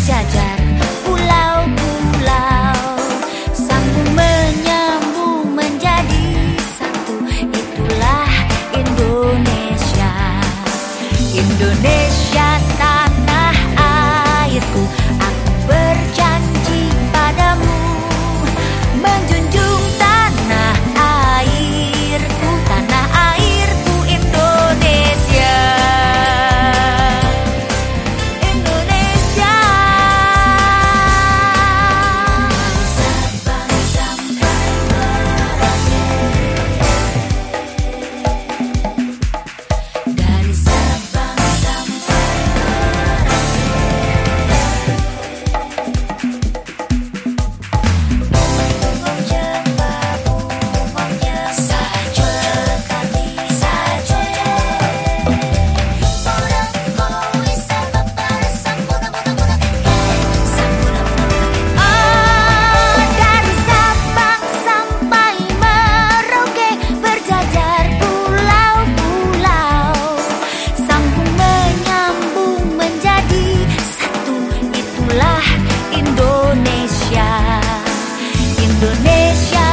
下转不老 Indonesia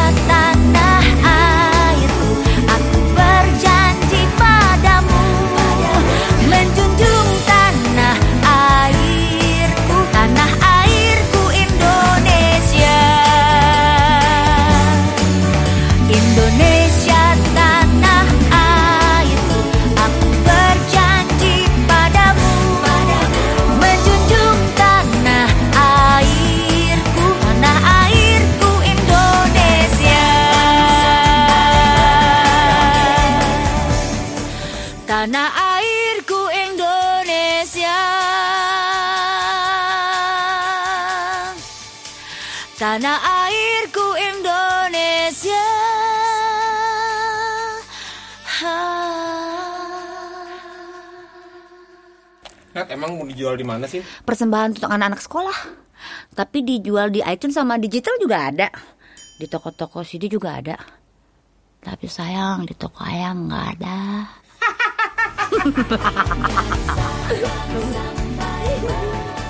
tanah airku Indonesia tanah airku Indonesia Nat, emang mau dijual di mana sih? Persembahan untuk anak-anak sekolah. Tapi dijual di iTunes sama digital juga ada. Di toko-toko CD juga ada. Tapi sayang di toko ayam nggak ada. Sampai.